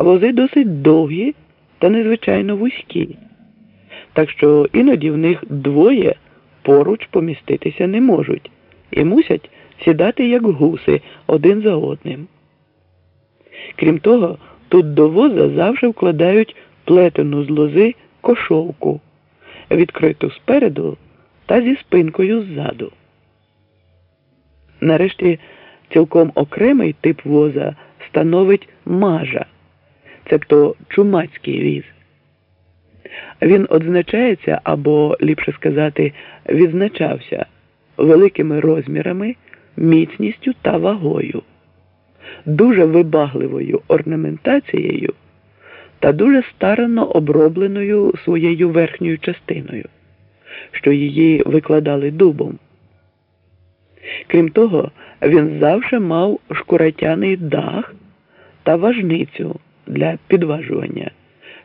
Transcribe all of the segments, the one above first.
а вози досить довгі та незвичайно вузькі, так що іноді в них двоє поруч поміститися не можуть і мусять сідати як гуси один за одним. Крім того, тут до воза завжди вкладають плетену з лози кошовку, відкриту спереду та зі спинкою ззаду. Нарешті цілком окремий тип воза становить мажа, цебто чумацький віз. Він одзначається або, ліпше сказати, відзначався великими розмірами, міцністю та вагою, дуже вибагливою орнаментацією та дуже старанно обробленою своєю верхньою частиною, що її викладали дубом. Крім того, він завжди мав шкуратяний дах та важницю для підважування,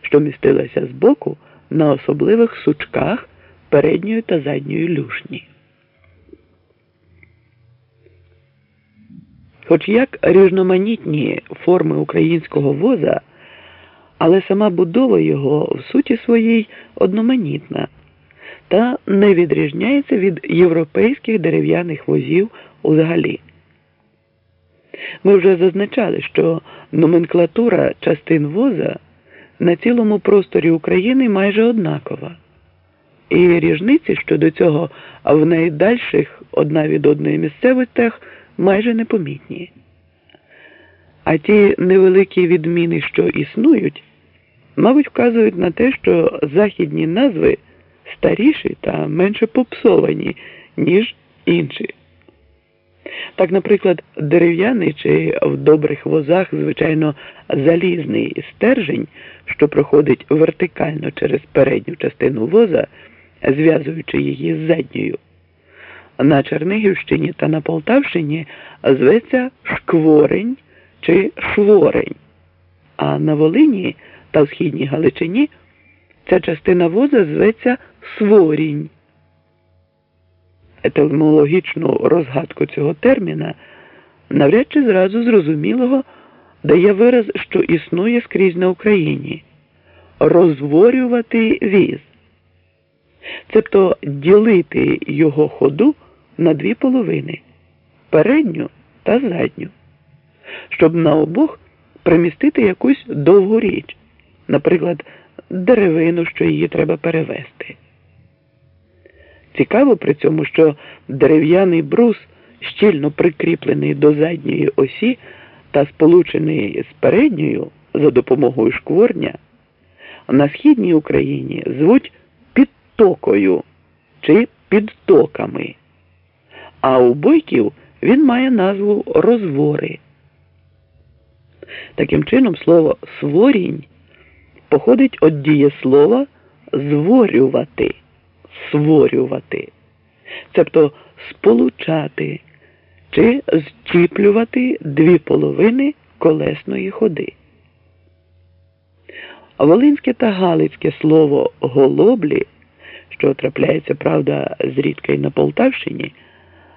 що містилася збоку на особливих сучках передньої та задньої люшні. Хоч як різноманітні форми українського воза, але сама будова його в суті своїй одноманітна та не відрізняється від європейських дерев'яних возів взагалі. Ми вже зазначали, що номенклатура частин воза на цілому просторі України майже однакова, і ріжниці щодо цього в найдальших одна від одної місцевостях майже непомітні. А ті невеликі відміни, що існують, мабуть, вказують на те, що західні назви старіші та менше попсовані, ніж інші. Так, наприклад, дерев'яний чи в добрих возах, звичайно, залізний стержень, що проходить вертикально через передню частину воза, зв'язуючи її з задньою. На Чернигівщині та на Полтавщині зветься шкворень чи шворень, а на Волині та в східній Галичині ця частина воза зветься Сворінь. Етимологічну розгадку цього терміна навряд чи зразу зрозумілого дає вираз, що існує скрізь на Україні. Розворювати віз, цебто ділити його ходу на дві половини передню та задню, щоб на обох примістити якусь довгу річ, наприклад, деревину, що її треба перевезти. Цікаво при цьому, що дерев'яний брус, щільно прикріплений до задньої осі та сполучений з передньою за допомогою шкворня, на східній Україні звуть підтокою чи підтоками, а у бойків він має назву розвори. Таким чином, слово сворінь походить від дієслова зворювати створювати, тобто сполучати чи зчіплювати дві половини колесної ходи. Волинське та Галицьке слово голоблі, що трапляється, правда, зрідка й на Полтавщині,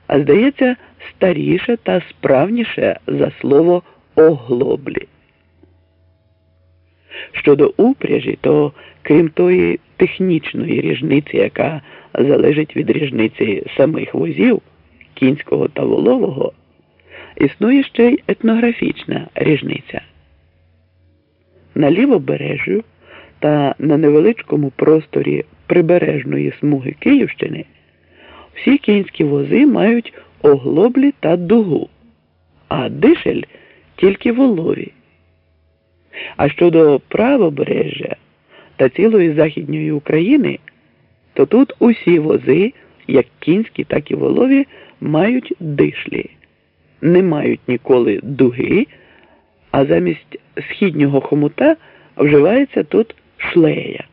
а здається старіше та справніше за слово оглоблі. Щодо упряжі, то крім тої технічної ріжниці, яка залежить від ріжниці самих возів, кінського та волового, існує ще й етнографічна ріжниця. На лівобережжю та на невеличкому просторі прибережної смуги Київщини всі кінські вози мають оглоблі та дугу, а дишель тільки волові. А щодо правобережжя та цілої Західньої України, то тут усі вози, як кінські, так і волові, мають дишлі, не мають ніколи дуги, а замість східнього хомута вживається тут шлея.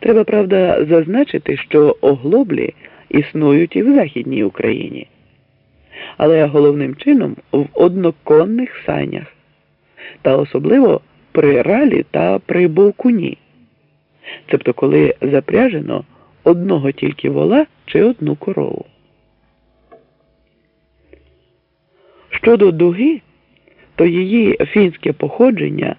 Треба, правда, зазначити, що оглоблі існують і в Західній Україні, але головним чином в одноконних санях та особливо при ралі та при бовкуні, тобто коли запряжено одного тільки вола чи одну корову. Щодо дуги, то її фінське походження